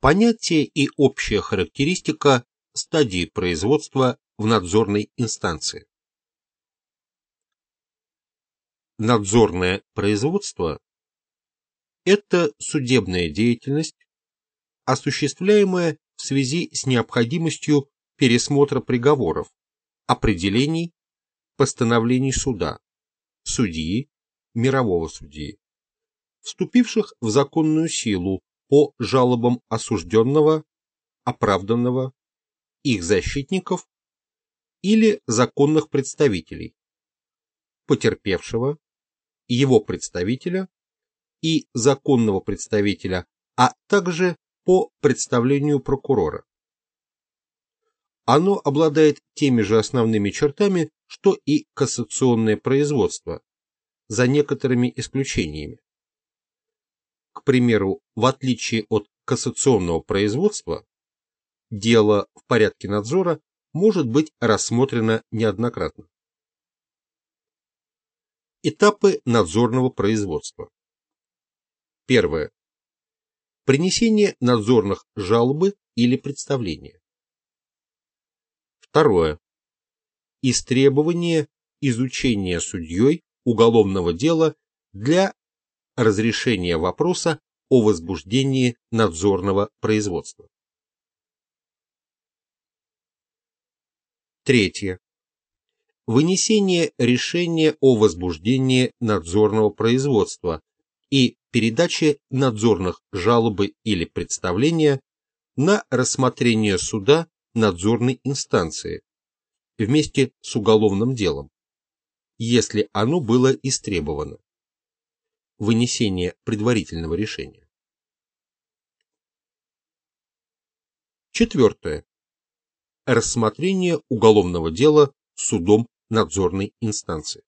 Понятие и общая характеристика стадии производства в надзорной инстанции. Надзорное производство – это судебная деятельность, осуществляемая в связи с необходимостью пересмотра приговоров, определений, постановлений суда, судьи, мирового судьи, вступивших в законную силу по жалобам осужденного, оправданного, их защитников или законных представителей, потерпевшего, его представителя и законного представителя, а также по представлению прокурора. Оно обладает теми же основными чертами, что и кассационное производство, за некоторыми исключениями. К примеру, в отличие от кассационного производства, дело в порядке надзора может быть рассмотрено неоднократно. Этапы надзорного производства. Первое. Принесение надзорных жалобы или представления. Второе. Истребование изучения судьей уголовного дела для разрешения вопроса о возбуждении надзорного производства. Третье. Вынесение решения о возбуждении надзорного производства и передаче надзорных жалобы или представления на рассмотрение суда надзорной инстанции вместе с уголовным делом, если оно было истребовано вынесения предварительного решения. Четвертое. Рассмотрение уголовного дела судом надзорной инстанции.